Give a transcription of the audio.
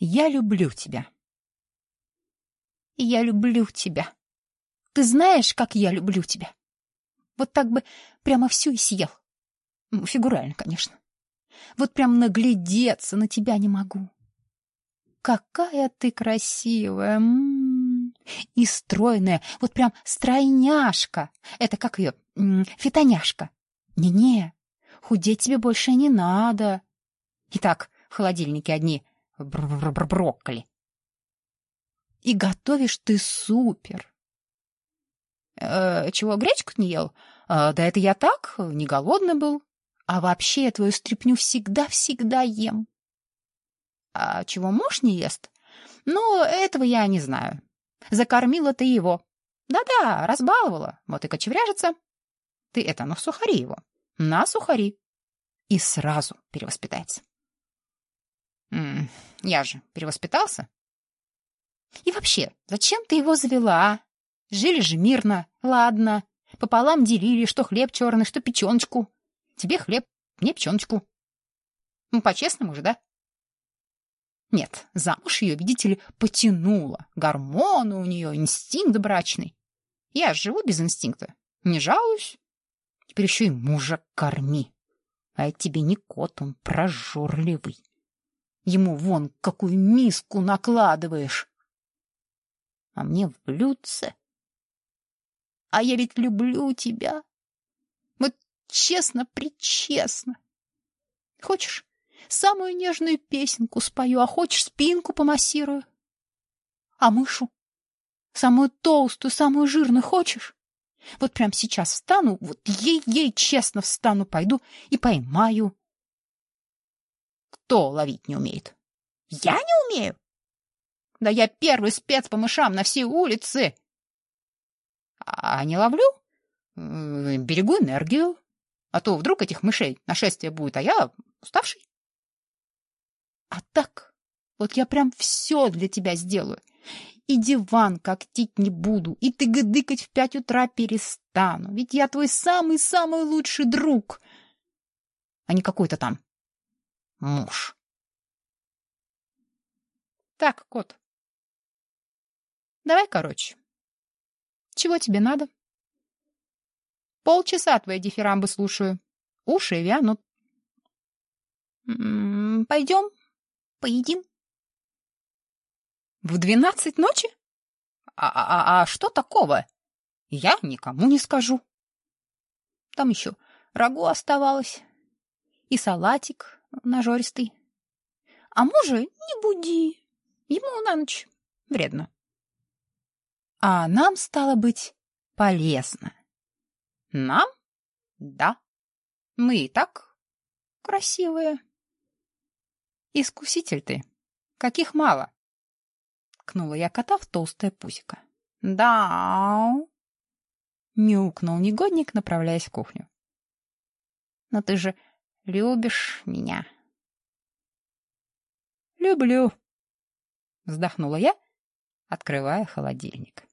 Я люблю тебя. Я люблю тебя. Ты знаешь, как я люблю тебя? Вот так бы прямо всю и съел. Фигурально, конечно. Вот прям наглядеться на тебя не могу. Какая ты красивая! М -м -м. И стройная, вот прям стройняшка. Это как ее? Фитоняшка. Не-не, худеть тебе больше не надо. Итак, в холодильнике одни бр -бр -бр брокколи. И готовишь ты супер. Э, чего, гречку не ел? Э, да это я так, не голодный был. А вообще я твою стряпню всегда-всегда ем. А чего муж не ест? Ну, этого я не знаю. Закормила ты его. Да-да, разбаловала. Вот и кочевряжется. Ты это, ну, сухари его. На сухари. И сразу перевоспитается. Я же перевоспитался. И вообще, зачем ты его завела? Жили же мирно, ладно. Пополам делили, что хлеб черный, что печеночку. Тебе хлеб, мне печеночку. Ну, по-честному же, да? Нет, замуж ее, видите ли, потянуло. Гормоны у нее, инстинкт брачный. Я живу без инстинкта, не жалуюсь. Теперь еще и мужа корми. А я тебе не кот, он прожорливый. Ему вон какую миску накладываешь. А мне в блюдце. А я ведь люблю тебя. Вот честно-причестно. Хочешь, самую нежную песенку спою, а хочешь, спинку помассирую? А мышу? Самую толстую, самую жирную хочешь? Вот прямо сейчас встану, вот ей-ей честно встану, пойду и поймаю. Кто ловить не умеет? Я не умею? Да я первый спец по мышам на всей улице. А не ловлю? Берегу энергию. А то вдруг этих мышей нашествие будет, а я уставший. А так, вот я прям все для тебя сделаю. И диван когтить не буду, и ты гдыкать в пять утра перестану. Ведь я твой самый-самый лучший друг, а не какой-то там муж. Так, кот, давай короче. Чего тебе надо? Полчаса твои дифирамбы слушаю. Уши вянут. М -м, пойдем, поедим. В двенадцать ночи? А, а, а, а что такого? Я никому не скажу. Там еще рагу оставалось и салатик нажористый. А мужа не буди, ему на ночь вредно. А нам, стало быть, полезно. Нам? Да. Мы и так красивые. Искуситель ты. Каких мало. Ткнула я кота в толстое пузико. Да. Мяукнул негодник, направляясь в кухню. Но ты же любишь меня. Люблю. Вздохнула я, открывая холодильник.